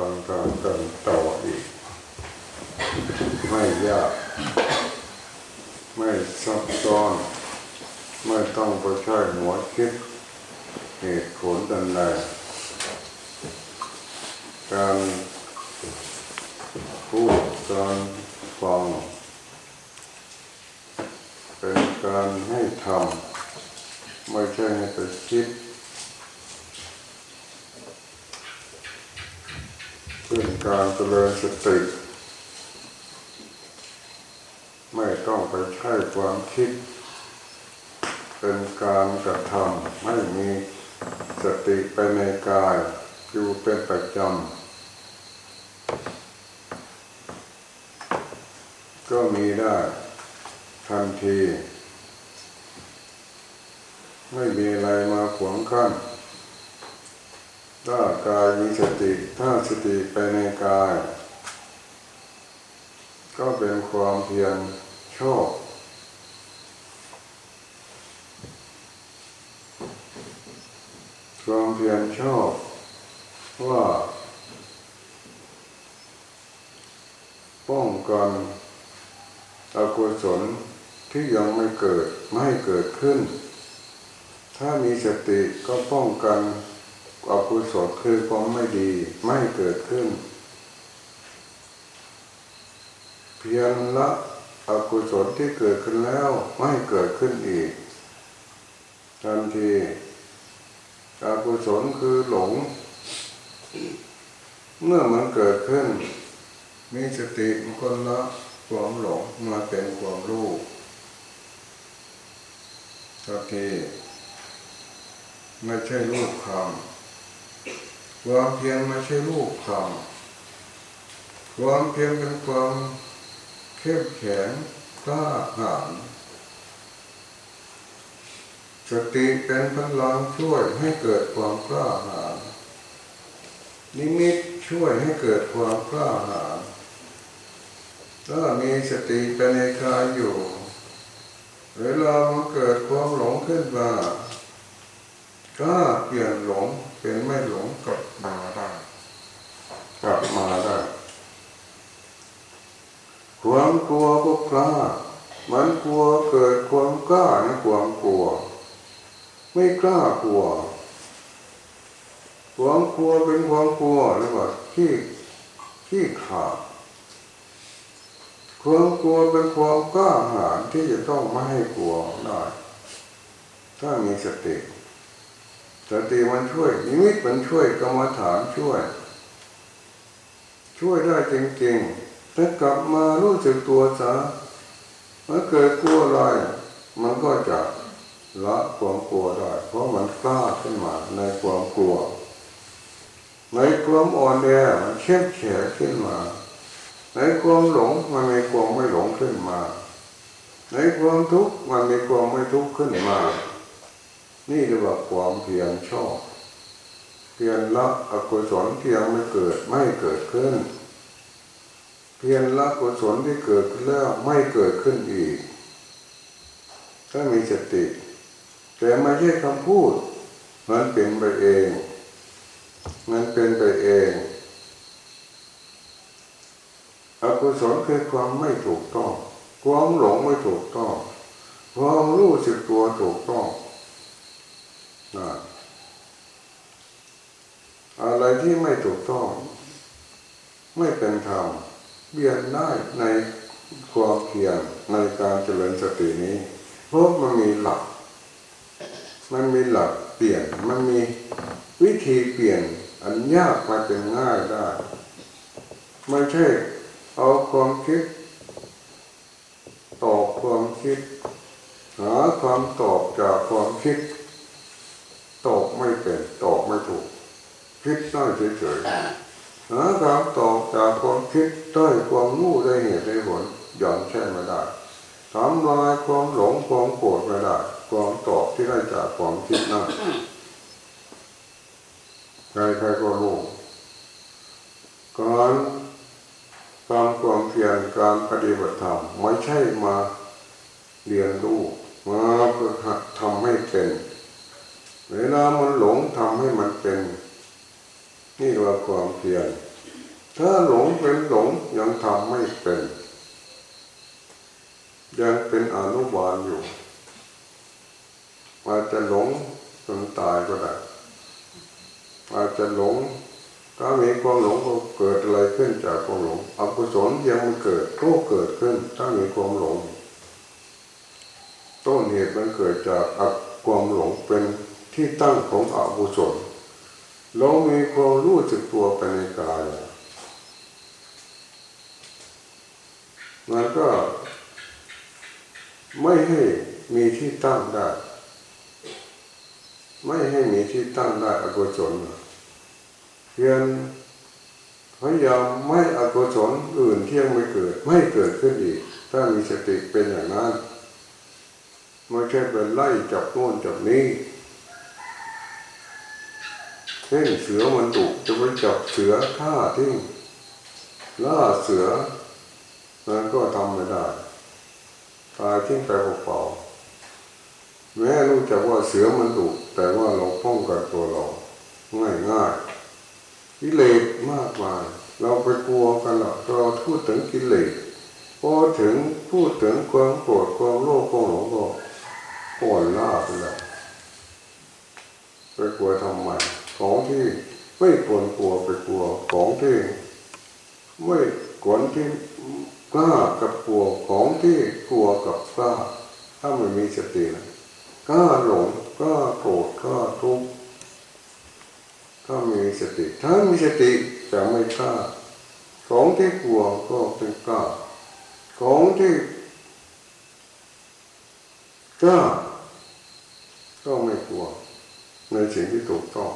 ฟังการกันต่ออีก ไม่ยาก ไม่ซับซ้อน ไม่ต้องไปใช้หัวคิดเหตุผลดันใดการพูดการฟัง เป็นการให้ทำไม่ใช่ให้ไปคิด เป็น การเจริญสติ ไม่ต้องไปใช้ความคิด เป็นการกระทำให้มีสติไปในกายอยู่เป็นประจำก็มีได้ทันที ไม่มีอะไรมาขวางขั้น ถ้ากายมีสติ ถ้าสติไปในกาย ก็เป็นความเพียรชอบความเพียรชอบว่าป้องกันอกุศลที่ยังไม่เกิดไม่ให้เกิดขึ้น ถ้ามีสติก็ป้องกัน อกุศลคือความไม่ดีไม่เกิดขึ้น เพียงละอกุศลที่เกิดขึ้นแล้วไม่เกิดขึ้นอีก ทันทีอกุศลคือหลง เมื่อมันเกิดขึ้น มีสติมันก็ละความหลงมาเป็นความรู้ทันทีไม่ใช่รูปคำ ความเพียรไม่ใช่รูปคำความเพียรเป็นความเข้มแข็งกล้าหาญสติเป็นพลังช่วยให้เกิดความกล้าหาญนิมิตช่วยให้เกิดความกล้าหาญถ้ามีสติเป็นในกายอยู่เวลามันเกิดความหลงขึ้นมาก็เปลี่ยนหลงเป็นไม่หลงกลับ มาได้กลับมาได้ความกลัวก็กล้ามันกลัวเกิดความกล้าในความกลัว ไม่กล้ากลัวความกลัวเป็นความกลัวหรือว่าขี้ขี้ขาดความกลัวเป็นความกล้าหาญที่จะต้องไม่ให้กลัวได้ ถ้ามีสติ สติมันช่วยนิมิตมันช่วยกรรมฐานช่วย ช่วยได้จริงๆถ้ากลับมารู้สึกตัวซะเมื่อเกิดกลัวอะไรมันก็จะละความกลัวได้ เพราะมันกล้าขึ้นมาในความกลัว ในความอ่อนแอมันเข้มแข็งขึ้นมา ในความหลงมันมีความไม่หลงขึ้นมา ในความทุกข์มันมีความไม่ทุกข์ขึ้นมา นี่เรียกว่าความเพียรชอบ เพียรละอกุศลที่ยังไม่เกิดไม่เกิดขึ้น เพียรละกุศลที่เกิดขึ้นแล้วไม่เกิดขึ้นอีก ถ้ามีสติ แต่ไม่ใช่คำพูด มันเป็นไปเอง มันเป็นไปเองอกุศลคือความไม่ถูกต้อง ความหลงไม่ถูกต้อง ความรู้สึกตัวถูกต้อง อะไรที่ไม่ถูกต้อง ไม่เป็นธรรมเบียนได้ในความเพียรในการเจริญสตินี้เพราะมันมีหลัก มันมีหลักเปลี่ยน มันมีวิธีเปลี่ยนอันยากมาเป็นง่ายได้ ไม่ใช่เอาความคิดตอบความคิดหาความตอบจากความคิด ตอบไม่เป็นตอบไม่ถูก คิดได้เฉยๆหาคำตอบจากความคิดได้ความงูได้เหตุได้ผลยอมใช่ไม่ได้ทำลายความหลงความโกรธไม่ได้ความตอบที่ได้จากความคิดนั้นใครๆก็รู้การทำความเพียรการปฏิบัติธรรมไม่ใช่มาเรียนรู้มาเพื่อหัดทำให้เป็น เวลามันหลงทำให้มันเป็น นี่ว่าความเพียรถ้าหลงเป็นหลงยังทำไม่เป็น ยังเป็นอนุบาลอยู่อาจจะหลงจนตายก็ได้อาจจะหลงถ้ามีความหลงก็เกิดอะไรขึ้นจากความหลงอกุศลยังไม่เกิดก็เกิดขึ้น ถ้ามีความหลง ต้นเหตุมันเกิดจากอความหลงเป็น ที่ตั้งของอกุศลเรามีความรู้สึกตัวไปในกายมันก็ไม่ให้มีที่ตั้งได้ ไม่ให้มีที่ตั้งได้อกุศลเพียงพยายามไม่อกุศลอื่นที่ยังไม่เกิด ไม่เกิดขึ้นอีก ถ้ามีสติเป็นอย่างนั้นไม่ใช่เป็นไล่จับโน่นจับนี้ ช่นเสือมันดุจะไปจับเสือฆ่าทิ้งล่าเสือนั้นก็ทำไม่ได้ตายทิ้งไปเปล่าๆแม้รู้จักว่าเสือมันดุแต่ว่าเราป้องกันตัวเราง่ายง่ายกิเลสมากมายเราไปกลัวกันหรอกเราพูดถึงกิเลสพอถึงพูดถึงความโกรธความโลภความหลงก็อ่อนล้าไปแล้วไปกลัวทำไม ที่ไม่ควรกลัวไปกลัวของที่ไม่ควรที่กล้ากับกลัวของที่กลัวกับกล้า ถ้าไม่มีสตินะกล้าหลงกล้าโกรธกล้าทุกข์ถ้ามีสติ ถ้ามีสติจะไม่กล้า ของที่กลัวก็เป็นกล้า ของที่กล้าก็ไม่กลัวในสิ่งที่ถูกต้อง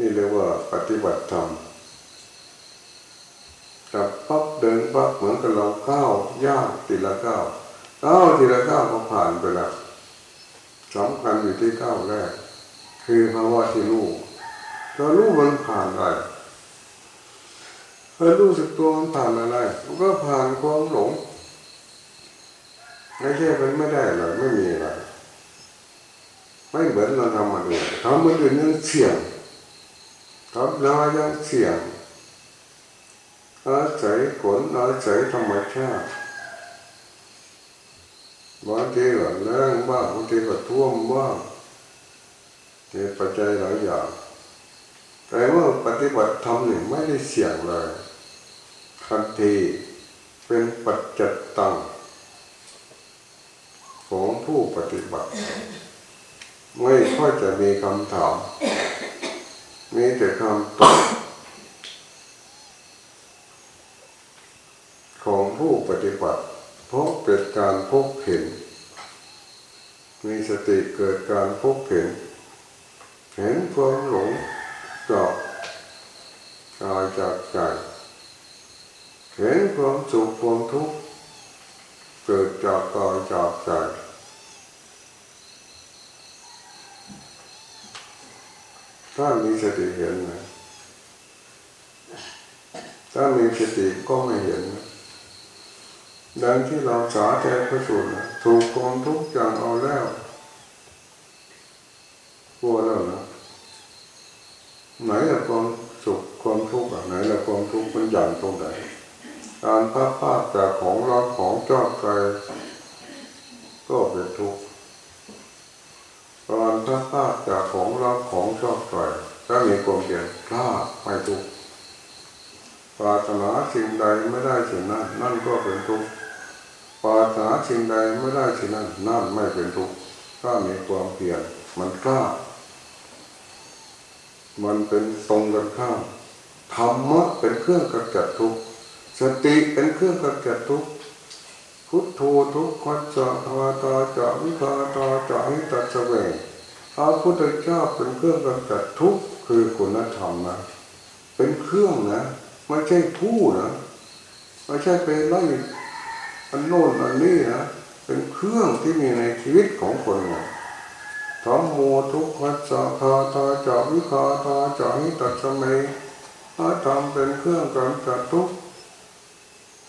นี่เรียกว่าปฏิบัติธรรมจับปั๊บเดินปั๊บเหมือนกับเราก้าวย่างทีละก้าวก้าวทีละก้าวก็ผ่านไปแล้วสำคัญอยู่ที่ก้าวแรก คือภาวะที่รู้เรารู้มันผ่านอะไรเรารู้สึกตัวมันผ่านอะไรมันก็ผ่านความหลงไม่ใช่เป็นไม่ได้เลยไม่มีอะไรไม่เหมือนเราทำมาดูทำมาดูนั่นเสี่ยง ทำแล้วยังเสี่ยงอาศัยผลอาศัยธรรมชาติบางทีก็แรงบ้างบางทีก็ท่วมบ้างมีปัจจัยหลายอย่าง แต่เมื่อปฏิบัติธรรมนี่ไม่ได้เสี่ยงเลยทันทีเป็นปัจจัตตังของผู้ปฏิบัติ ไม่ค่อยจะมีคำถาม มีแต่คำตอบของผู้ปฏิบัติ เพราะเกิดการพบเห็น มีสติเกิดการพบเห็น เห็นความหลงจากกายจากใจเห็นความสุขความทุกข์เกิดจากกายจากใจ ถ้ามีสติเห็นนะถ้ามีสติก็ไม่เห็นนะดังที่เราสาแทพระสูตรนะถูกความทุกอย่างเอาแล้วกลัวแล้วนะไหนละความสุขความทุกข์ไหนละความทุกข์มันอย่างตรงไหนการพัดพาจากของรักของชอบใจก็เป็นทุกข์ การพัดพาจากของรักของชอบใจถ้ามีความเพียรกล้าไม่ทุกข์ปรารถนาสิ่งใดไม่ได้สิ่งนั้น นั่นก็เป็นทุกข์ปรารถนาสิ่งใดไม่ได้สิ่งนั้น นั่นไม่เป็นทุกข์ถ้ามีความเพียรมันกล้า มันเป็นตรงกันข้ามธรรมะเป็นเครื่องกำจัดทุกข์สติเป็นเครื่องกำจัดทุกข์ พุทโธทุกขจะทวตาจะวิคาตาจะหิตัสเวพระพุทธเจ้าเป็นเครื่องกำจัดทุกข์คือคุณธรรมนะเป็นเครื่องนะไม่ใช่ผู้นะไม่ใช่ไปไล่อันโน้นอันนี้นะเป็นเครื่องที่มีในชีวิตของคนนะธรรมโมทุกขัจะคาตาจะวิคาตาจะหิตัสเมพระธรรมเป็นเครื่องกำจัดทุกข์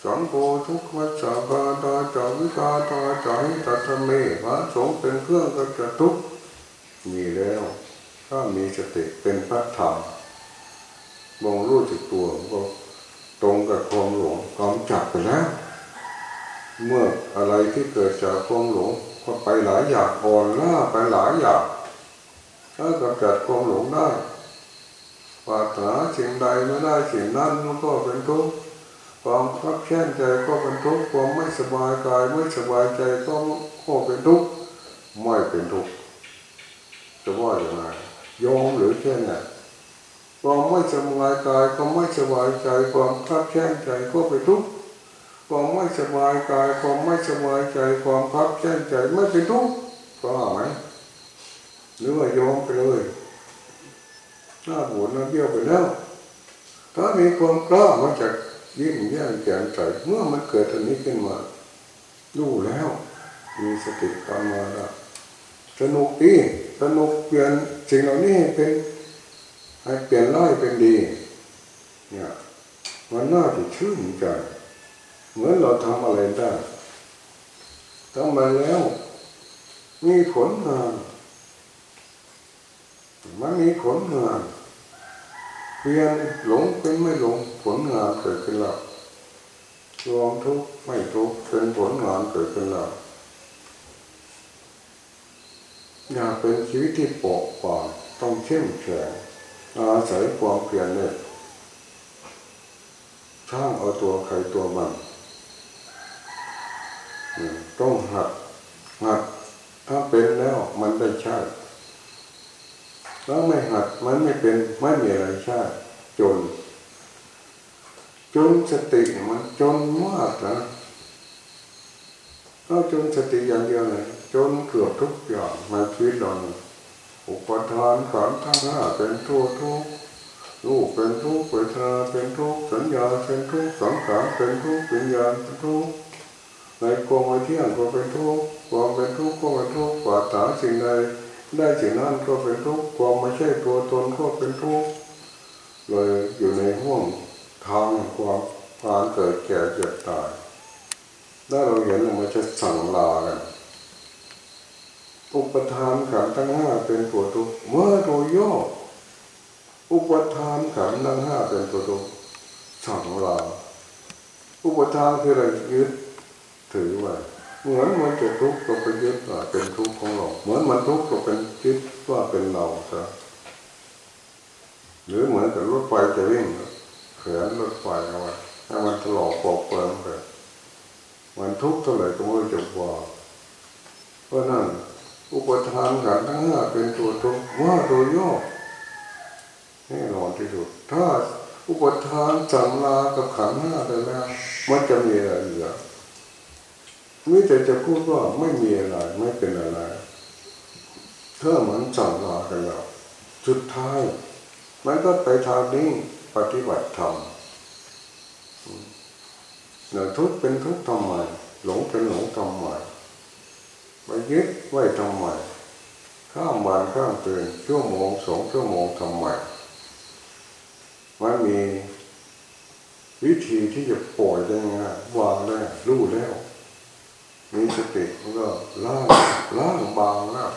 สังโฆทุกขัสสะตาจาวิกาตาจาหิตัตเมพระสงฆ์เป็นเครื่องกำจัดทุกมีแล้ว ถ้ามีสติเป็นพระธรรมมองรู้สึกตัวก็ตรงกับความหลงความจับไปแล้วเมื่ออะไรที่เกิดจากความหลงก็ไปหลายอย่างอ่อนล้าไปหลายอย่างถ้ากำจัดความหลงได้ปรารถนาสิ่งใดไม่ได้สิ่งนั้นมันก็เป็นทุกข์ ความคับแค้นใจก็เป็นทุกข์ความไม่สบายกายไม่สบายใจก็ก็เป็นทุกข์ไม่เป็นทุกข์จะว่าอย่างไรยอมหรือแค่ไหนความไม่สบายกายก็ไม่สบายใจความคับแค้นใจก็เป็นทุกข์ความไม่สบายกายความไม่สบายใจความคับแค้นใจไม่เป็นทุกข์ก็ไหมหรือว่ายอมไปเลยหน้าบุญหน้าเบี้ยวไปแล้ว ถ้ามีความกล้ามันจะ ยิ้มแย้มแจ่มใสเมื่อมันเกิดอันนี้ขึ้นมารู้แล้ว มีสติตามมาแล้วสนุกดีสนุกเปลี่ยนสิ่งเหล่านี้เป็นให้เปลี่ยนร้ายเป็นดี เนี่ยมันน่าจะชื่นใจเหมือนเราทำอะไรได้ทำมาแล้ว มีผลงานมันมีผลงาน เปลี่ยนหลงเป็นไม่หลงผลงานเกิดขึ้นแล้วรวมทุกข์ไม่ทุกข์เป็นผลงานเกิดขึ้นแล้วอยากเป็นชีวิตที่ปกปางต้องเข้มแข็งอาศัยความเพียรเนี่ยช่างเอาตัวใครตัวมันต้องหัดหัดถ้าเป็นแล้วมันได้ใช่ ถ้าไม่หัดมันไม่เป็นไม่มีอะไรใช่จน จนสติมันจนมากนะถ้าจนสติอย่างเดียวเลยจนเกือบทุกอย่างมาชีวิตเราอุปทานขันธ์ทั้งห้าเป็นทุกทุกรูปเป็นทุกเวทนาเป็นทุกสัญญาเป็นทุกสังขารเป็นทุกวิญญาณเป็นทุกในความไม่เที่ยงก็เป็นทุกความเป็นทุกข์ก็เป็นทุกปรารถนาสิ่งใด ได้สิ่งนั้นก็เป็นทุกข์ความไม่ใช่ตัวตนก็เป็นทุกข์เลยอยู่ในห่วงทางความผ่านเกิดแก่เจ็บตายถ้าเราเห็นมันจะสั่งลากันอุปทานขันทั้งห้าเป็นตัวทุกข์เมื่อโดยย่ออุปทานขันทั้งห้าเป็นตัวทุกข์สั่งลาอุปทานคืออะไรยึดถือไว้ เหมือนมันจะทุกข์ก็ไปยึดว่าเป็นทุกข์ของเรา เหมือนมันทุกข์ก็เป็นยึดว่าเป็นเราซะหรือเหมือนกับรถไฟจะวิ่งเขือนรถไฟเอาไว้ให้มันถลอกปอกเปลือกไปมันทุกข์เท่าไหร่ก็ไม่จะว่าเพราะนั้นอุปทานขันทั้งห้าเป็นตัวทุกข์ว่าโดยย่อแน่นอนที่สุด ถ้าอุปทานสัมลากับขันห้าไปแล้วมันจะมีอะไรเหลือ มิแต่จะพูดว่าไม่มีอะไรไม่เป็นอะไรถ้ามันสัมลากันแล้วสุดท้าย มันก็ไปทางนี้ปฏิบัติธรรมเนื้อทุกเป็นทุกทำไมหลงเป็นหลงทำไมไปยึดไว้ทำไมข้ามวันข้ามตื่นชั่วโมงสองชั่วโมงทำไมมันมีวิธีที่จะปล่อยได้ง่ายวางได้รู้แล้ว มีสติมันก็ล่างล่างบางแล้ว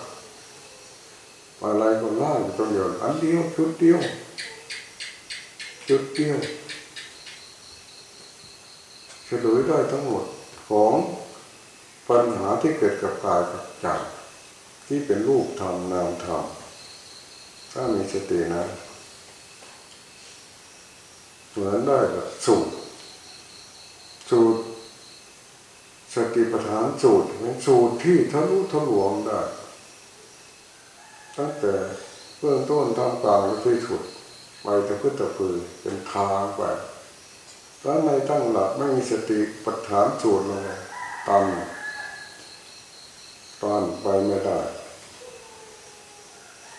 อะไรก็ล่างตัวเดียวอันเดียวชุดเดียวชุดเดียวเฉลยได้ทั้งหมดของปัญหาที่เกิดกับกายกับใจที่เป็นรูปธรรมนามธรรมถ้ามีสตินะเหมือนได้กับสูตรสูตร สติปัฏฐานสูตรเป็นสูตรที่ทะลุทะลวงได้ ตั้งแต่เบื้องต้นทำกลางและที่สุดไปแต่พึ่งตะพือเป็นทางไปถ้าไม่ตั้งหลักไม่มีสติปัฏฐานสูตรเลยตันตอนไปไม่ได้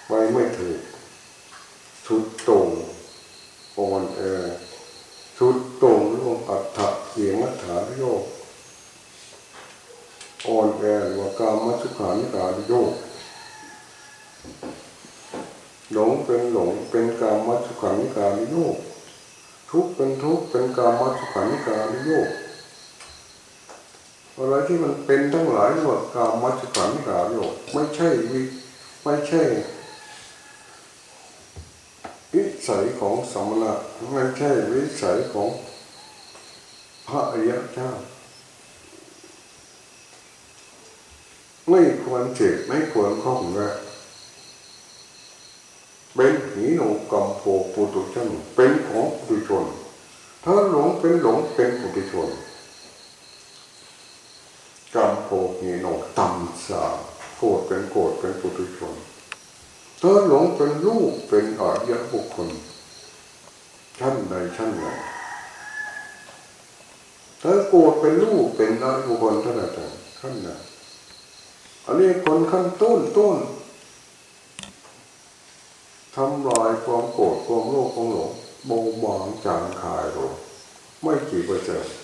ไปไม่ถึงสุดตรงอ่อนแอสุดตรงรวมอัตถะเสียงอัตถาโยกอ่อนแอว่ากามัสุขานิการโยกหลงเป็นหลงเป็นกามัสุขานิการโยกทุกเป็นทุ กเป็นกามัสุขานิการโยกอะไรที่มันเป็นทั้งหลายหมดกามัจขันการโยกไม่ใช่วิไม่ใช่อิสัยของสมณะไม่ใช่วิสัยของพระอริยเจ้าไม่ควรเจ็บไม่ควรข้องแวะเป็นหีหนูกำโพปุตุชนเป็นของปุถุชน ถ้าหลงเป็นหลงเป็นปุถุชนกำโพหีหนูต่ำสาโกรธเป็นโกรธเป็นปุถุชนถ้าหลงเป็นลูกเป็นอริยบุคคลชั้นใดชั้นหนึ่งถ้าโกรธเป็นลูกเป็นอริยบุคคลท่านใดท่านหนึ่งอันนี้คนขั้นต้นต้นทำลายความโกรธความโลภความหลง บาบางจางคายลงไม่กี่เปอร์เซ็นต์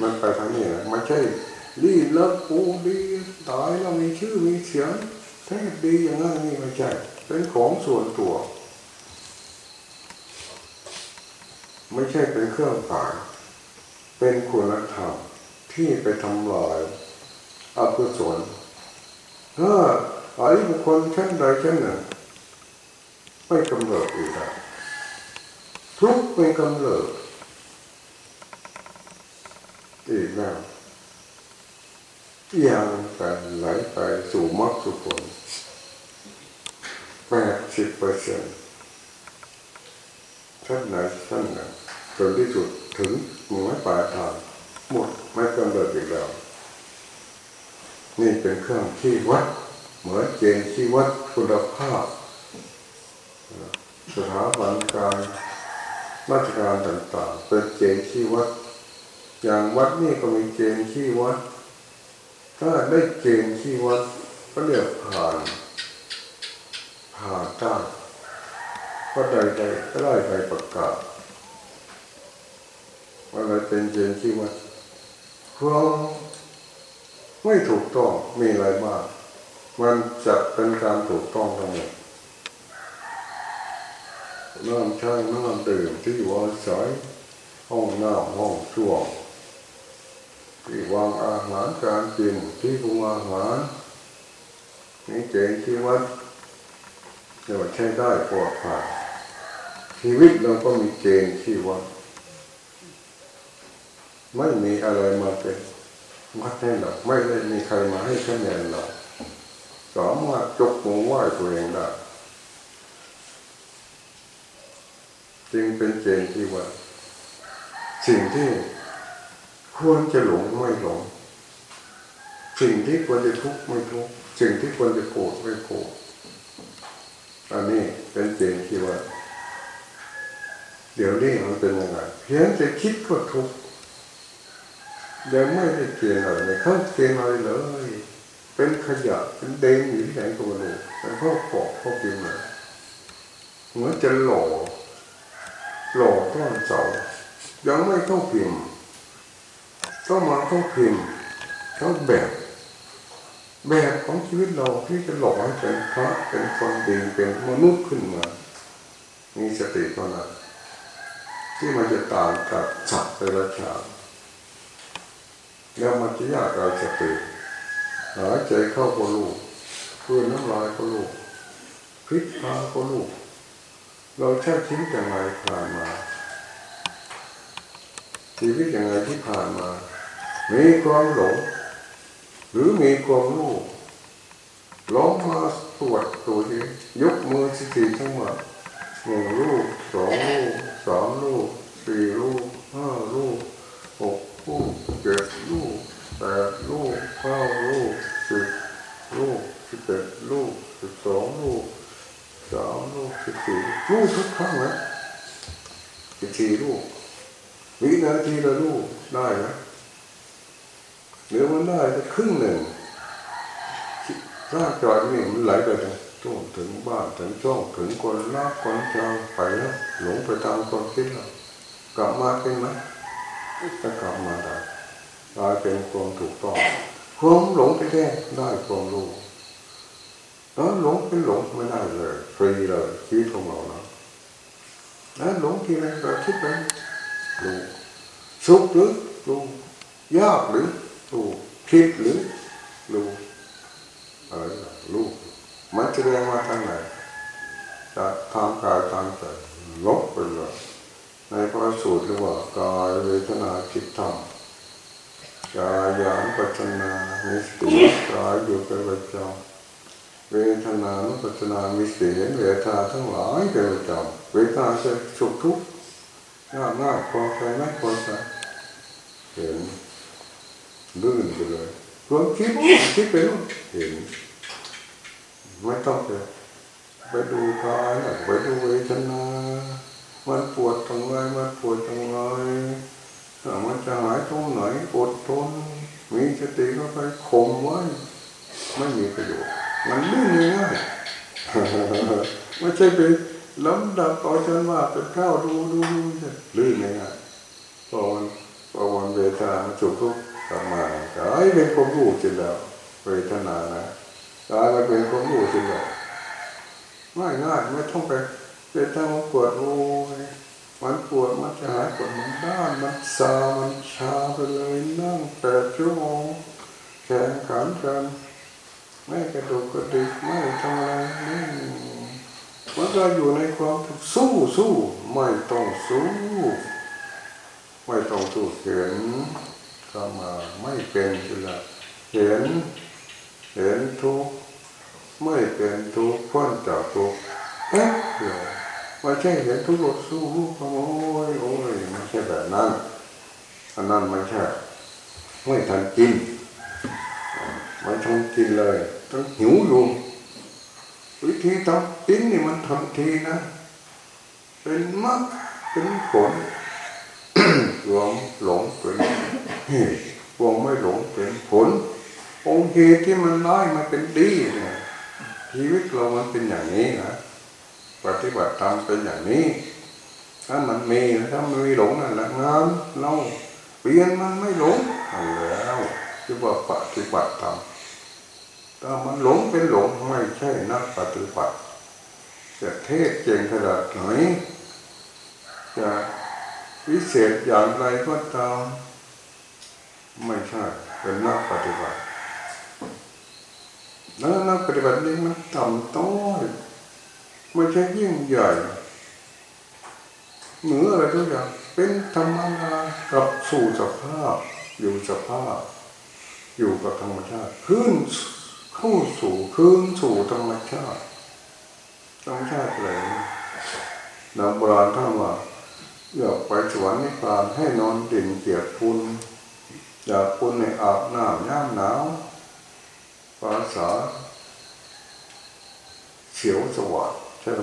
มันไปทางนี้นะไม่ใช่รีบแล้วกูดีตายแล้วมีชื่อมีเสียงแท้ดีอย่างนั้นนี่ไม่ใช่เป็นของส่วนตัว ไม่ใช่เป็นเครื่องขายเป็นคุณธรรมที่ไปทำลายอกุศลถ้าอริบุคคลชั้นใดชั้นหนึ่ง ไม่กำเริบอีกแล้วทุกไม่กำเริบอีกแล้วยังแต่ไหลไปสู่มรรคสุผลแปดสิบเปอร์เซ็นต์ชั้นไหนชั้นไหนจนที่สุดถึงหมู่ไม่ปลายทางหมดไม่กำเริบอีกแล้ว นี่เป็นเครื่องที่วัด เหมือนเกณฑ์ที่วัดคุณภาพ สถาบันการราชการต่างๆ เป็นเกณฑ์ที่วัด อย่างวัดนี่ก็มีเกณฑ์ที่วัด ถ้าได้เกณฑ์ที่วัดก็เรียกผ่าน ผ่านได้ก็ใดๆก็ได้ไปประกาศอะไรเป็นเกณฑ์ที่วัดความไม่ถูกต้องมีอะไรบ้างมันจะเป็นการถูกต้องทั้งหมด น้ำใช้น้ำดื่มที่วางสายห้องน้ำห้องช่วงที่วางอาหารการกินที่ปรุงอาหารนี่เจนที่วัดเรียกว่าใช้ได้ปลอดภัยชีวิตเราก็มีเกณฑ์ที่วัดไม่มีอะไรมาเป็นวัดให้เราไม่ได้มีใครมาให้คะแนนเราสามารถจกมือไหว้ตัวเองได้ จึงเป็นเกณฑ์ที่ว่า สิ่งที่ควรจะหลงไม่หลง สิ่งที่ควรจะทุกข์ไม่ทุกข์สิ่งที่ควรจะโกรธไม่โกรธอันนี้เป็นเกณฑ์ที่ว่า เดี๋ยวนี้มันเป็นยังไงเพียงจะคิดก็ทุกข์ยังไม่ได้เกณฑ์อะไรไม่เข้าเกณฑ์อะไรเลย เป็นขยะเป็นเด้งอยู่ที่ไหนก็ไม่รู้แต่เขาเกาะเขากินมาเหมือนจะหล่อ หล่อต้นเสายังไม่เข้าพิมพ์ต้องมาเข้าพิมพ์เขาแบบ แบบของชีวิตเราที่จะหล่อให้เป็นพระเป็นคนดีเป็นมนุษย์ขึ้นมา มีสติเท่านั้นที่มันจะต่างกับสัตว์เดรัจฉานแล้วมันจะยากเราสติหายใจเข้าก็ลูกเพื่อน้ำลายก็ลูกพิษพาก็ลูก เราใช้ชีวิตอย่างไรผ่านมาชีวิตอย่างไรที่ผ่านมา มีความหลง หรือมีความรู้ลองมาตรวจตัวทียกมือสติทั้งหมดหนึ่งลูกสองลูกสามลูกสี่ลูกห้าลูกหกลูกเจ็ดลูกแปดลูกเก้าลูกสิบลูกสิบเอ็ดลูกสิบสองลูก สามลูกสิบสี่ลูกทุกครั้งนะสิบสี่ลูกวินาทีละลูกได้ไหมหรือมันได้จะครึ่งหนึ่งร่างจอยนี่มันไหลไปถึงต้นถึงบ้านถึงช่องถึงคนรักคนเจ้าไปแล้วหลงไปตามความคิดแล้วกลับมาเป็นไหมจะกลับมาได้กลายเป็นความถูกต้องความหลงไปแท้ได้ความรู้ แล้วหลงเป็นหลงไม่ได้เลยฟรีเลยชีวิตของเรานะแล้วหลงทีไรเราคิดไปรู้สุขหรือรู้ยากหรือรู้ผิดหรือรู้อะไรรู้มันแสดงมาทางไหนจะทางกายทางใจลบไปเลยในพระสูตรเรียกว่ากายเวทนาจิตธรรมกายยานปัจจนามิสติกายอยู่เป็นประจำ เวทนานุปัจนามิสติเห็นเวทนาทั้งหลายเป็นประจำเวทนาจะสุขทุกข์ง่ายง่ายพอใจไม่พอใจเห็นลื่นไปเลยความคิดคิดไปนู่นเห็นไม่ต้องไปไปดูกายนะไปดูเวทนามันปวดตรงไหนมันปวดตรงไหนมันจะหายตรงไหนอดทนมีสติก็ไปข่มไว้ ไม่มีประโยชน์ มันลื่นง่ายไม่ใช่ไปล้ำดับต่อจนว่าเป็นข้าวดูดูดูจะลื่นง่ายพอมันพอมันเวทนาจุกทุกกลับมากายเป็นความรู้จริงแล้วเวทนานะกายมันเป็นความรู้จริงแล้วง่ายง่ายไม่ต้องไปเป็นาปวดโอ้ยมันปวดมันจะหายปวดมันด้านมันซามันชาไปเลยนั่งแปดชั่วโมงแข่งขันกัน ไม่กระดูกกระดิกไม่ทำอะไรนี่มันก็อยู่ในความสู้สู้ไม่ต้องสู้ ไม่ต้องสู้เห็นเข้ามาไม่เป็นคือละเห็น เห็นทุกไม่เป็นทุกพ้นจากทุกเอ๊ะเดี๋ยวไม่ใช่เห็นทุกข์สู้โอ้ยโอ้ยไม่ใช่แบบนั้นอันนั้นไม่ใช่ไม่ทันกินไม่ทันกินเลย หิวอยู่วิธีทำกินนี่มันทันทีนะ เป็นมรรคเป็นผลรวมหลงเป็นเหตุรวมไม่หลงเป็นผล องค์เหตุที่มันน้อยมันเป็นดีเนี่ยชีวิตเรามันเป็นอย่างนี้นะปฏิบัติธรรมเป็นอย่างนี้ ถ้ามันมีถ้ามันมีหลงนั่นแหละงานเราเปลี่ยนมันไม่หลงแล้วคือว่าปฏิบัติธรรม ถ้ามันหลงเป็นหลงไม่ใช่นักปฏิบัติจะเทศเก่งขนาดไหนจะวิเศษอย่างไรก็ตามไม่ใช่เป็นนักปฏิบัติแล้วนักปฏิบัตินี้มันต่ำต้อยไม่ใช่ยิ่งใหญ่เหนืออะไรทุกอย่างเป็นธรรมดากับสู่สภาพ อยู่สภาพ อยู่กับธรรมชาติขึ้น เข้าสู่คืนสู่ธรรมชาติธรรมชาติอะไรนักโบราณท่านว่าอยากไปสวรรค์นิพพานให้นอนดินเกียรพุนอยากพุนในอาบน้ำย่ำหนาวภาษาเฉียวสวัสดใช่ไหม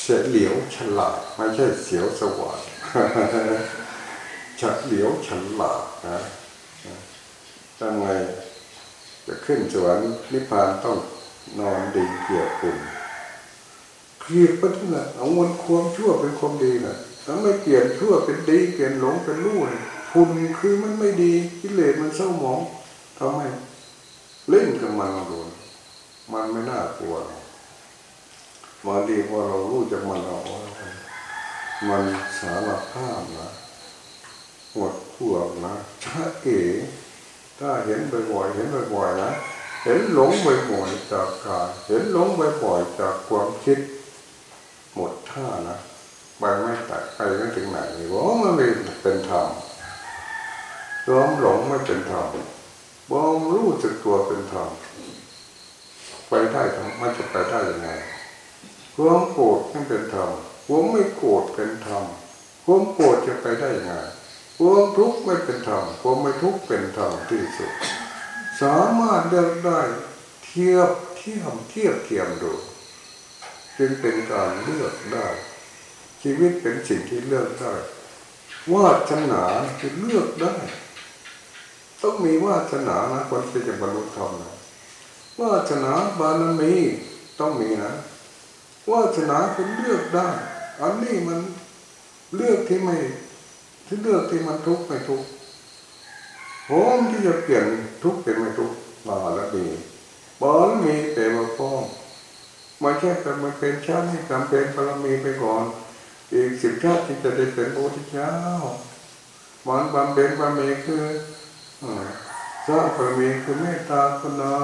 เฉลียวฉลาดไม่ใช่เสียวสวัสดเฉลียวฉลาดนะทำไง จะขึ้นสวรรค์นิพพานต้องนอนดินเกียรพุนเกลียดไปที่ไหนเอาวันความชั่วเป็นความดีนะถ้าไม่เปลี่ยนชั่วเป็นดีเปลี่ยนหลงเป็นรู้ฝุ่นคือมันไม่ดีกิเลสมันเศร้าหมองทำให้เล่นกับมันโดนมันไม่น่ากลัวมาดีพอเรารู้จักมันเรามันสารภาพนะหมดพวกนะชาเก๋ ถ้าเห็นบ่อยๆเห็นบ่อยๆนะเห็นหลงบ่อยๆจากกายเห็นหลงบ่อยๆจากความคิด หมดท่านะไปไม่แตัดไปไม่ถึงไหนว่ามันไม่เป็นธรรมร้อมหลงไม่เป็นธรรมบอมรู้จักตัวเป็นธรรมไปได้ทำไม่จะไปได้ยังไงความโกรธไม่เป็นธรรมความไม่โกรธเป็นธรรมความโกรธจะไปได้ยังไง ความทุกข์ไม่เป็นธรรมความไม่ทุกข์เป็นธรรมที่สุด สามารถเลือกได้เทียบเทียมเทียบเทียมดูจึงเป็นการเลือกได้ ชีวิตเป็นสิ่งที่เลือกได้วาสนาคือเลือกได้ ต้องมีวาสนานะคนที่จะบรรลุธรรมนะวาสนาบารมีต้องมีนะวาสนาคุณเลือกได้ อันนี้มันเลือกที่ไม่ ที่เลือกที่มันทุกข์ไม่ทุกข์พร้อมที่จะเปลี่ยนทุกข์เป็นไม่ทุกข์บารมีบารมีแต่ว่าพ้อมไม่ใช่แต่มันเป็นชาติจำเป็นบารมีไปก่อน อีกสิบชาติที่จะได้เป็นพระพุทธเจ้ามันบำเพ็ญบารมีคือสร้างบารมีคือเมตตากรุณา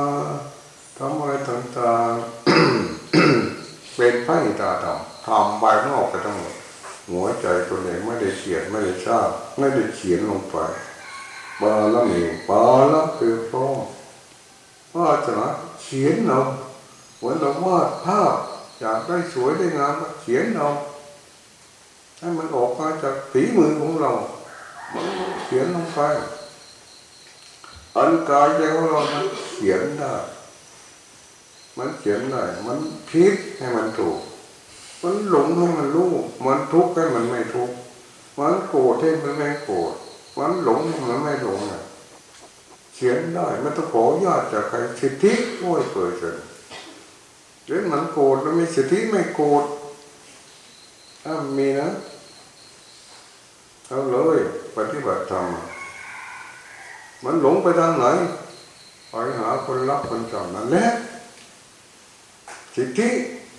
ทำอะไรต่างๆเป็นพระอิตาธรรมทำภายนอกไปทั้งหมด หัวใจตัวเองไม่ได้เขียนไม่ได้ทราบไม่ได้เขียนลงไปบาลมีบาลคือพ่อว่าจะนะเขียนเราเหมือนเราวาดภาพอยากได้สวยได้งามเขียนเราให้มันออกมาจากฝีมือของเรามันเขียนลงไปอันกายใจของเรามันเขียนได้ มันเขียนได้ มันพิกให้มันถูก มันหลงให้มันรู้มันทุกข์ให้มันไม่ทุกข์มันโกรธให้มันไม่โกรธมันหลงให้มันไม่หลงอะเขียนได้ไม่ต้องขอญาตจากใครสิทธิร้ยเปอร์เซ็นต์หรือมันโกรธแล้วมีสิทธิไม่โกรธถ้ามีนะเอาเลยปฏิบัติธรรมมันหลงไปทางไหนไปหาคนรักคนจำนั่นแหละสิทธิ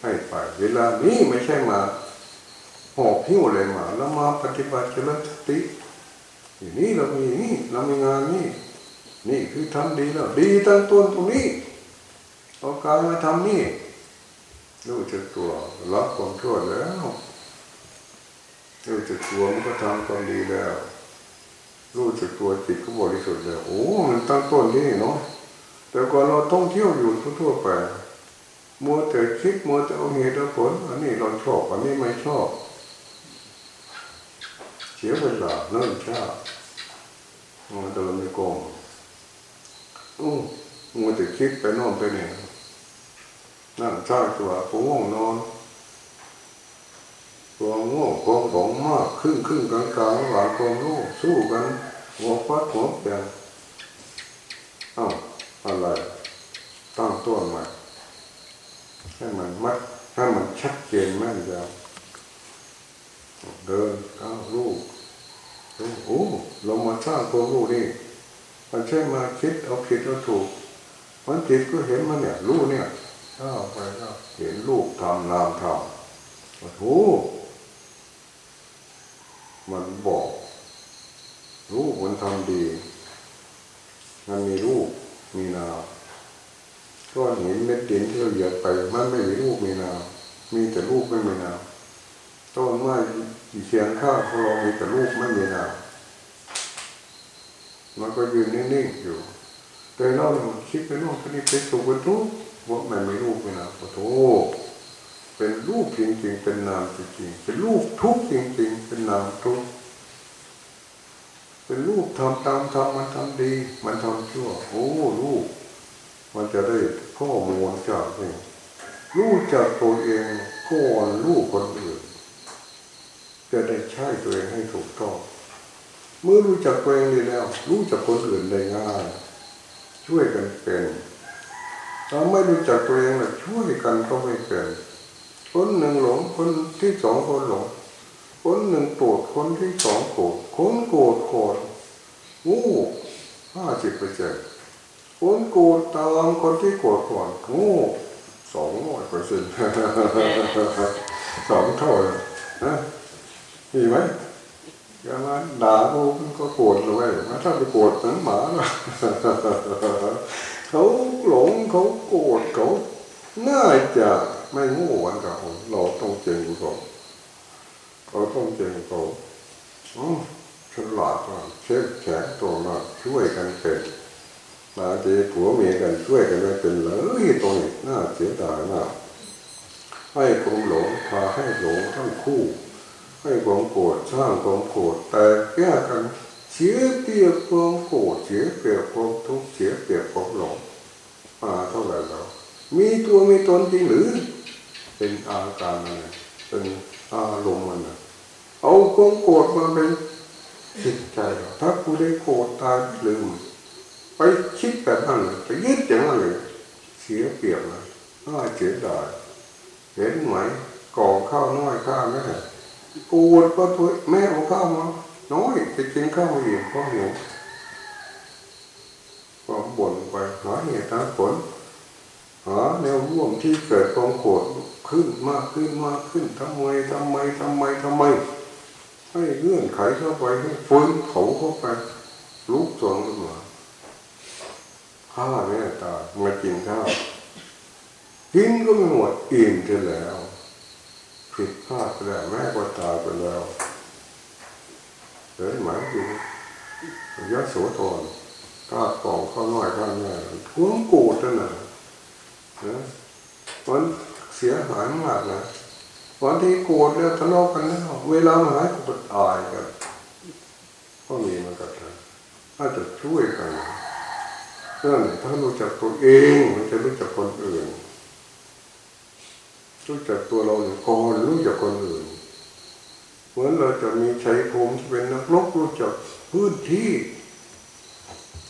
ให้ไป เวลานี้ไม่ใช่มาหอบหิ้วเลยมา แล้วมาปฏิบัติเจริญสติอย่างนี้เรามีนี่เรามีงานนี่นี่คือทำดีแล้ว ดีตั้งต้นตรงนี้เอากายมาทำนี่รู้จักตัวรับความชั่วแล้วรู้จักตัวมันก็ทำความดีแล้ว รู้จักตัวจิตก็บริสุทธิ์แล้วโอ้มันตั้งต้นที่เนาะแต่ก่อนเราท่องเที่ยวอยู่ทั่วไป มัวแต่คิดมัวแต่เอาเหตุผล อันนี้เราชอบ อันนี้ไม่ชอบ เสียเวลาเนิ่นช้ามาเดินในกองอู้มัวแต่คิดไปน่นไปนี่นั่งช้าตัวผมง่วงนอนตัวง่วงความหลงมากครึ่งครึ่งกลางกลางหลังความรู้สู้กันหัวฟัดหัวแปลงอ้าวอะไรตั้งต้นใหม่ ให้มันมัดให้มันชัดเจนแม่นยำเดินก้าวรู้โอ้เรามาสร้างตัวรู้นี่มันใช่มาคิดเอาผิดเอาถูก มันผิดก็เห็นมันเนี่ยรู้เนี่ยก้าวไปก็เห็นลูกทำนามทำโอ้โหมันบอก รู้มันทำดี มันมีรูปมีนาม ก้อนหินเม็ดดินที่เราเหยียบไปมันไม่มีรูปมีนามมีแต่รูปไม่มีนามต้นไม้เขียงข้าวของเรามีแต่รูปไม่มีนามมันก็ยืนนิ่งๆอยู่แต่เราคิดไปโน่นไปนี่ไปสุขไปทุกข์ว่ามันไม่รูปไม่นามโอ้โหเป็นรูปจริงๆ เป็นนามจริงๆ เป็นรูปทุกจริงๆ เป็นนามทุก เป็นรูปทำตามทำมันทำดี มันทำชั่ว โอ้รูป มันจะได้ ข้อมูลจากนี่รู้จากตัวเองก่อนรู้คนอื่น จะได้ใช้ตัวเองให้ถูกต้อง เมื่อรู้จักตัวเองดีแล้ว รู้จักคนอื่นได้ง่าย ช่วยกันเป็นถ้าไม่รู้จักตัวเองล่ะช่วยกันก็ไม่เป็นคนหนึ่งหลงคนที่สองคนหลงคนหนึ่งโกรธคนที่สองโกรธคนโกรธโกรธงูห้าสิบเปอร์เซ็นต์ คนกรธตามคนที่โกรธก่อนโง่สองร้อยเปอร์เซ็นต์สองเท่าเลยนะมีไหมอย่ามาด่ากูมันก็โกรธเลยมาถ้าไปโกรธเหมือนหมาเขาหลงเขาโกรธเขาน่าจะไม่ง่วันกับเราต้องเจงก่อนเราต้องเจงเขาฉลาดมากเช็คแข็งตัวมากช่วยกันเป็น บางทีผัวเมียกันช่วยกันไม่เป็นเลยตรงนี้น่าเสียดายมากให้ความหลงพาให้หลงทั้งคู่ ให้ความโกรธสร้างความโกรธแต่แก้กันเสียเปรียบความโกรธเสียเปรียบความทุกข์เสียเปรียบความหลงมาเท่าไหร่แล้วมีตัวมีตนจริงหรือ เป็นอาการอะไรเป็นอารมณ์มันเอาความโกรธมาเป็นจิตใจถ้ากูได้โกรธตายลืม ไปคิดแบบนั้นเลยไปยึดอย่างนั้นเลยเสียเปรียบเลยน่าเสียดายเห็นไหมก่อข้าวน้อยข้าวแม่กูวดว่าแม่เอาข้าวมาน้อยไปกินข้าวอีกเพราะหิวก็บ่นไปหาเหตุหาผลหาแนวร่วมที่เกิดความโกรธขึ้นมากขึ้นมากขึ้นทำไมทำไมทำไมทำไมให้เงื่อนไขเข้าไปให้ฟื้นเขาเข้าไปลุกจนขึ้น ข้าเนี่ยตามากินข้าวกินก็ไม่หมดอิ่มเสร็จแล้วผิดพลาดไปแล้วแม่ก็ตายไปแล้วเดินหมายอยู่ยะโสธรก้าปองข้าน้อยข้าแม่ท้วงโกรธนั่นน่ะนะมันเสียหายมากนะวันที่โกรธแล้วทะเลาะกันแล้วเวลาหายก็ตายกันก็มีมันกันนะถ้าจะช่วยกัน นั่นถ้ารู้จักตัวเองมันจะรู้จักคนอื่น รู้จักตัวเราหนึ่งก่อนรู้จักคนอื่น เหมือนเราจะมีชัยภูมิที่เป็นนักรบรู้จักพื้นที่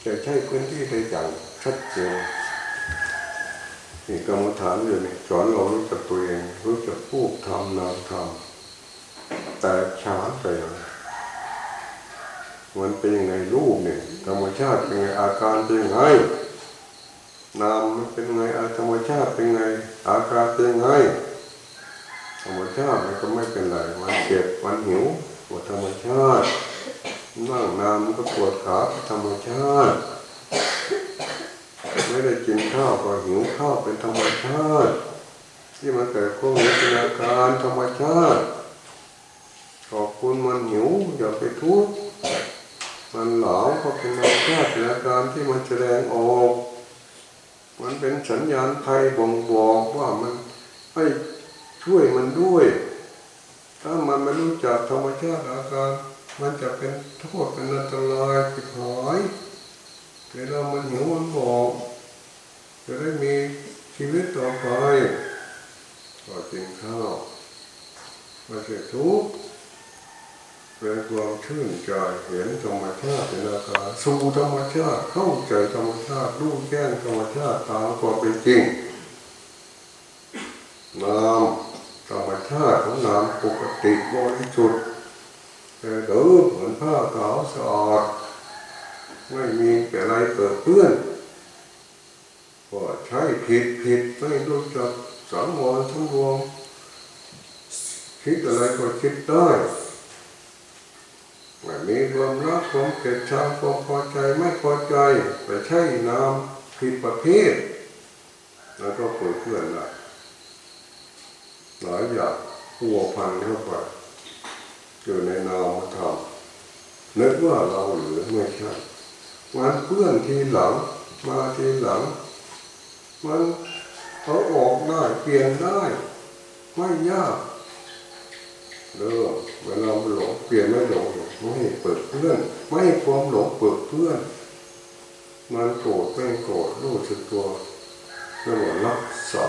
จะใช้พื้นที่ได้อย่างชัดเจนนี่กรรมฐานอยู่นี่สอนเรารู้จักตัวเอง รู้จักพูดทำนามทำแต่ช้าไปนะ มันเป็นยังไงรูปเนี่ยธรรมชาติเป็นไงอาการเป็นยังไงนามมันเป็นไงธรรมชาติเป็นไง อาการเป็นไงธรรมชาติมันก็ไม่เป็นไรมันเจ็บมันหิวปวดธรรมชาตินั่งนานมันก็ปวดขาธรรมชาติไม่ได้กินข้าวก็หิวข้าวเป็นธรรมชาติ ที่มันเกิดความวิจาการธรรมชาติขอบคุณมันหิวอย่าไปทุกข์ มันหลาก็เป็นธรรมชาติเป็นอาการที่มันแสดงออก มันเป็นสัญญาณภัยบ่งบอกว่ามันให้ช่วยมันด้วย ถ้ามันไม่รู้จักธรรมชาติอาการ มันจะเป็นโทษเป็นอันตรายผิดหายเวลามันหิวมันบอกจะได้มีชีวิตต่อไปก็กินข้าวไม่ใช่ทุกข์ เป็นความชื่นใจเห็นธรรมชาติเป็นอาการสู่ธรรมชาติเข้าใจธรรมชาติรู้แจ้งธรรมชาติตามความเป็นจริงนามธรรมชาติของนามปกติบริสุทธิ์แต่เดิมเหมือนผ้าขาวสะอาดไม่มีอะไรเปิดเปื้อนก็ใช้ผิดผิดไม่รู้จักสังวรทั้งวมคิดอะไรก็คิดได้ ไม่มีความรักความเกลียดชังความพอใจไม่พอใจไปใช้นามผิดประเภทแล้วก็เปิดเพื่อนได้หลายอย่างพัวพันเข้าไปอยู่ในนามธรรมนึกว่าเราหรือไม่ใช่มันเพื่อนทีหลัง มาทีหลัง มันเขาออกได้เปลี่ยนได้ ไม่ยากเริ่มเวลาหลงเปลี่ยนไม่หลง ไม่ให้เปิดเพื่อน ไม่ให้ความหลงเปิดเพื่อน มันโกรธไม่โกรธรู้สึกตัวเรียกว่ารักษา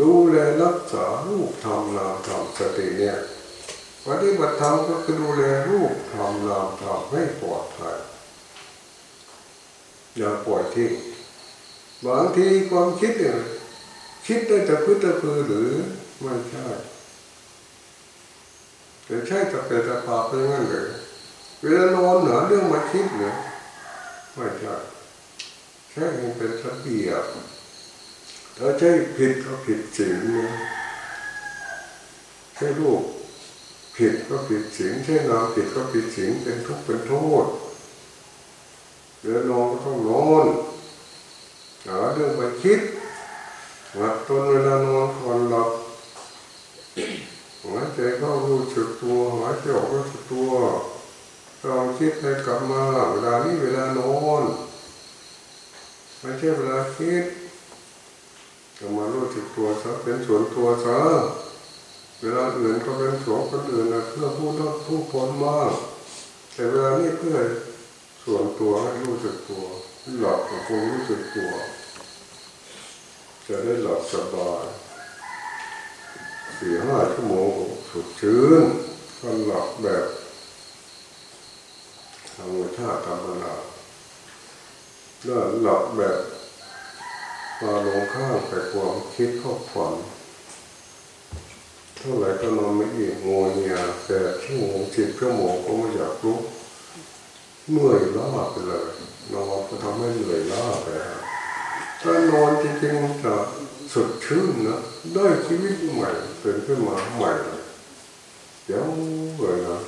ดูแลรักษารูปธรรมนามธรรมสติเนี่ยปฏิบัติธรรมก็คือดูแลรูปธรรมนามธรรมให้ปลอดภัยอย่าปล่อยทิ้งบางทีความคิดเนี่ยคิดได้แต่พื้นแต่พือหรือไม่ใช่ แต่ใช่แต่เป็นแต่ปากเป็นงั้นเลยเวลานอนเหนาเรื่องมาคิดเนี่ยไม่ใช่ใช่มันเป็นระเบียบถ้าใช่ผิดก็ผิดจริงนะใช่ลูกผิดก็ผิดจริงใช่นอนผิดก็ผิดจริงเป็นทุกข์เป็นโทษเดินนอนก็ต้องนอนหาเรื่องไปคิดหลับตนเวลานอนก่อนหลับหา ใจเข้ารู้สึกตัวหายใจออกรู้สึกตัวต้องคิดให้กลับมาเวลานี้เวลานอนไม่ใช่เวลาคิดกลับมารู้สึกตัวซะเป็นส่วนตัวซะเวลาอื่นก็เป็นส่วนคนอื่นนะเพื่อผู้ต้องผู้คนมากแต่เวลานี้เพื่อส่วนตัวให้รู้สึกตัวหลับกับคงรู้สึกตัว จะได้หลับสบายสี่ห้าชั่วโมง สดชื่นก็หลับแบบธรรมชาติธรรมดาแล้วหลับแบบมาลงข้างแต่ความคิดเข้าฝันเท่าไหร่ก็นอนไม่อิ่มงงเงียแปดชั่วโมงสิบชั่วโมงก็ไม่อยากลุกเมื่อยล้าไปเลยนอนก็ทำให้เหนื่อยล้าไปถ้านอนจริงๆมันจะสดชื่นนะได้ชีวิตใหม่เป็นขึ้นมาใหม่ เยเดี๋ยวเลยนะ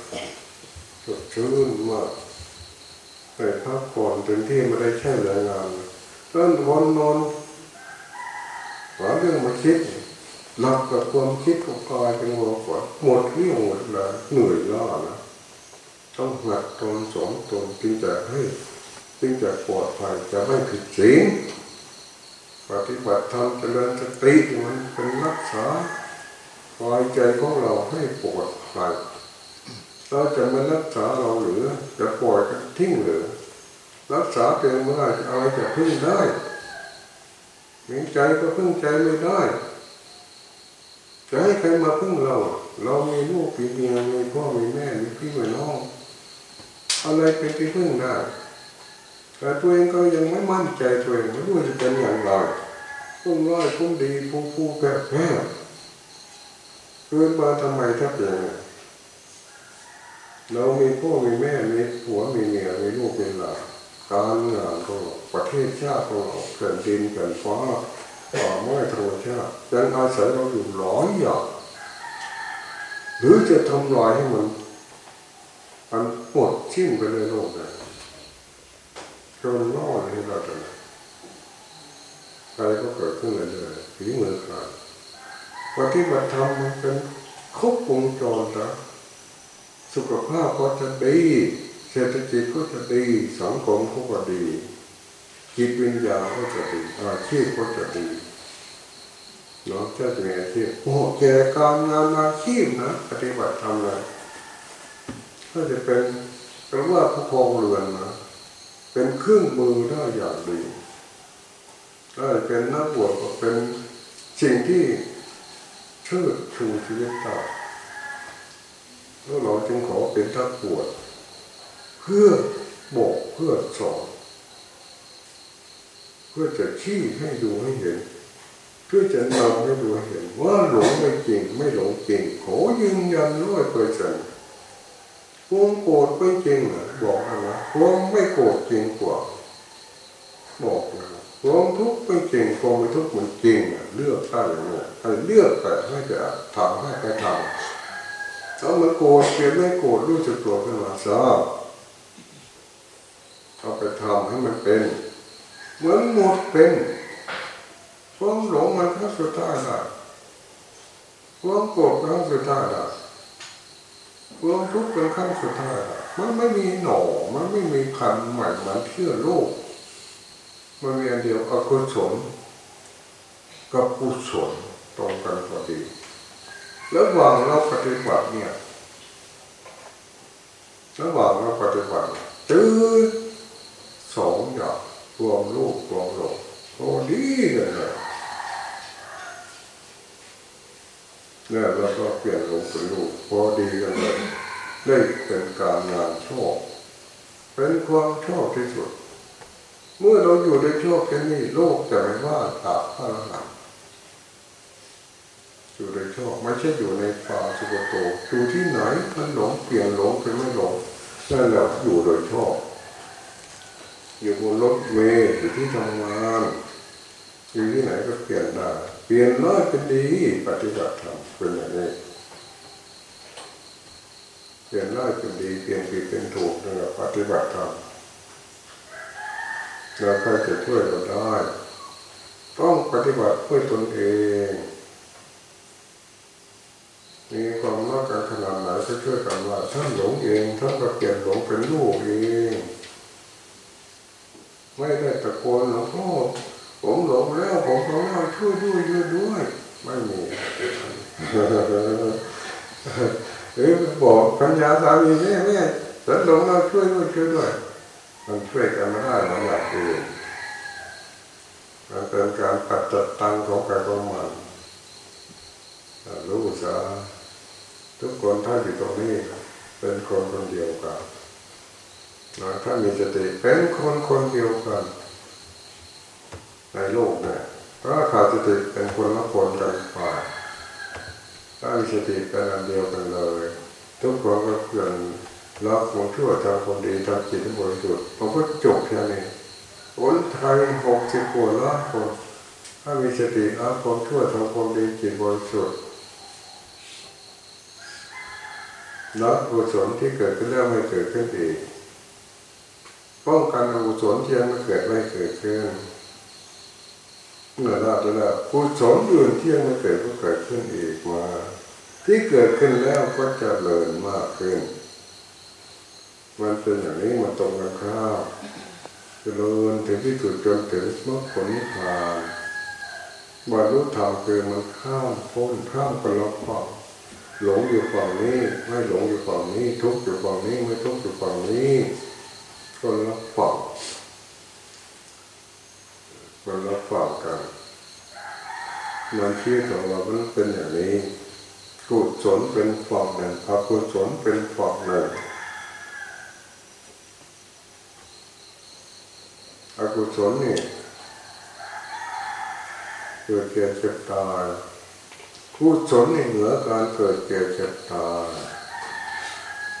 สดชื่นมากไปพักผ่อนเต็มที่ไม่ได้แค่แรงงานต้นวันนอนหาเรื่องมาคิดหลับกับความคิดของกายเป็นหัวขวดหมดเรี่ยวหมดแรงเหนื่อยล้านะต้องหัดตนสองตนจึงจะให้จึงจะปลอดภัยจะไม่ผิดศีลปฏิบัติธรรมเจริญสติมันเป็นรักษา กายใจของเราให้ปลอดภัยเราจะไม่รักษาเราหรือจะปล่อยทิ้งหรือ รักษาเกินเมื่ออะไรจะพึ่งได้มีใจก็พึ่งใจไม่ได้จะให้ใครมาพึ่งเรา เรามีลูกมีเมียมีพ่อมีแม่มีพี่มีน้องอะไรเป็นที่พึ่งได้แต่ตัวเองก็ยังไม่มั่นใจตัวเองไม่รู้จะเป็นอย่างไรพุ่งร้อยพุ่งดีพุ่งผู้แพ้แพ้ เกิดมาทำไมถ้าเป็นเรามีพ่อมีแม่มีผัวมีเมียมีลูกมีหลานการงานก็ประเทศชาติของเราแผ่นดินแผ่นฟ้าป่าไม้ธรรมชาติยังอาศัยเราอยู่หลายอย่างหรือจะทำลายให้มันมันหมดชิ้นไปเลยโลกเลยจนรอดให้เราจะใครก็เกิดขึ้นเลยเลยฝีมือขาด ปฏิบัติธรรมมันเป็นครบวงจรนะสุขภาพก็จะดี เศรษฐกิจก็จะดีสังคมก็ดี จิตวิญญาณก็จะดีอาชีพก็จะดีเนาะจะมีอาชีพโอ้แก่การงานอาชีพนะปฏิบัติธรรมเลยก็จะเป็นเรียกว่าผู้ครองเรือนนะเป็นเครื่องมือได้อย่างดีได้เป็นนักบวชก็เป็นสิ่งที่ เชิดชูชีวิตต่อแล้วเราจึงขอเป็นทักบวชเพื่อบอกเพื่อสอนเพื่อจะชี้ให้ดูให้เห็น เพื่อจะนำให้ดูให้เห็น ว่าหลงไม่จริงไม่หลงจริงขอยืนยันร้อยเปอร์เซ็นต์ความโกรธไม่จริงบอกนะความไม่โกรธจริงกว่าบอกนะ ความทุกข์ไม่จริงความไม่ทุกข์มันจริงเลือกได้เลยให้เลือกแต่ให้จะทำให้ไปทำถ้ามันโกรธเปลี่ยนไม่โกรธรู้สึกตัวขึ้นมาซะเอาไปทำให้มันเป็นเหมือนหมดเป็นความหลงมันครั้งสุดท้ายได้ความโกรธครั้งสุดท้ายได้ความทุกข์เป็นครั้งสุดท้ายมันไม่มีหน่อมันไม่มีคันใหม่มือนเชื่อโลก มันมีอันเดียวอกุศลกับกุศลตรงกันพอดีแล้ววางเราปฏิบัติเนี่ยระหว่างเราปฏิบัติจืดสองอย่างรวมลูกรวมหลงโอ้ดีเลยนะเนี่ยเราก็เปลี่ยนลงเป็นลูกพอดีกันเลยได้เป็นการงานชอบเป็นความชอบที่สุด เมื่อเราอยู่ในชอบแค่นี้โลกจะไม่ว่าตาพระหังอยู่ในชอบไม่ใช่อยู่ในป่าสุกโตอยู่ที่ไหนมันหลงเปลี่ยนหลงเป็นไม่หลงนั่นแหละอยู่โดยโชอบอยู่บนรถเมล์อยู่ที่ทำงานอยู่ที่ไหนก็เปลี่ยนได้เปลี่ยนน้อยเป็นดีปฏิบัติธรรมเป็นอย่างนี้เปลี่ยนน้อยเป็นดีเปลี่ยนผิดเป็นถูกนั่นแหละปฏิบัติธรรม เราก็จะช่วยเราได้ ต้องปฏิบัติเพื่อตนเอง มีความรักกันขนาดไหนก็ช่วยกันว่าท่านหลงเองท่านก็เปลี่ยนหลงเป็นลูกเอง ไม่ได้ตะโกนหลวงพ่อผมหลงแล้วผมหลงแล้วช่วยด้วยช่วยด้วยไม่มีหรือบอกพัญญาสามีแม่แม่ฉันหลงแล้วช่วยด้วยช่วยด้วย มันช่วยกันไม่ได้หลายอย่างอื่นมันเป็นการปัดจัดตังของใครของมันรู้ซะทุกคนถ้าอยู่ตรงนี้เป็นคนคนเดียวกันถ้ามีสติเป็นคนคนเดียวกัน ในโลกเนี่ยถ้าขาดสติเป็นคนละคนกันไปถ้ามีสติเป็นอันเดียวกันเลย ทุกคนก็เพื่ รักคนชั่วทำคนดีทำจิตให้บริสุทธิ์ผมก็จบแค่นี้คนไทยหกสิบกว่าล้านคนถ้ามีสติละคนชั่วทำคนดีจิตบริสุทธิ์ละกุศลที่เกิดขึ้นแล้วไม่เกิดขึ้นอีกป้องกันอกุศลที่ยังไม่เกิดไม่เกิดขึ้นเมื่อละไปแล้วกุศลอื่นที่ยังไม่เกิดก็เกิดขึ้นอีกมา ที่เกิดขึ้นแล้วก็จะเริญมากขึ้น มันเป็นอย่างนี้มันตรงกันข้ามเจริญถึงที่สุดจนถึงมรรคผลนิพพานบรรลุธรรมคือมันข้ามพ้นข้ามกันละฝั่งหลงอยู่ฝั่งนี้ไม่หลงอยู่ฝั่งนี้ ทุกข์อยู่ฝั่งนี้ไม่ทุกข์อยู่ฝั่งนี้คนละฝั่งคนละฝั่งกันมันชีวิตของเรามันเป็นอย่างนี้กุศลเป็นฝั่งหนึ่งอกุศลเป็นฝั่งหนึ่ง อกุศลนี่เกิดเกิดเจ็บตายกุศลนี่เหนือการเกิดเกิดเจ็บตาย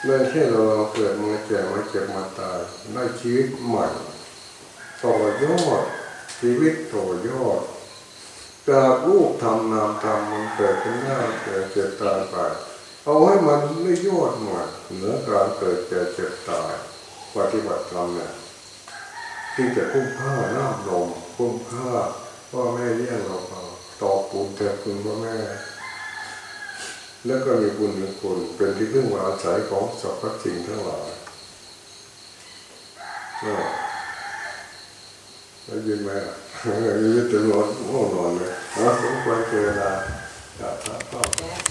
ไม่ใช่เราเกิดมาแก่มาเจ็บมาตายได้ชีวิตใหม่ต่อยอดชีวิตต่อยอดจากรูปทำนามทำมันเกิดขึ้นหน้าเกิดเจ็บตายไปเอาให้มันไม่ยอดหมดเหนือการเกิดเจ็บเจ็บตายปฏิบัติธรรมเนี่ย ที่จะคุ้มค่าน้ำลมคุ้มค่าพ่อแม่เลี้ยงเราเอาตอบปูนแทนคุณพ่อแม่ แล้วก็มีบุญมีคุณเป็นที่พึ่งอาศัยของสรรพสิ่งทั้งหลายนั่นแหละได้ยินไหมอะมีวิตนอนง่วงนอนเลยนะสมควรเจอเวลาจากพระพ่อ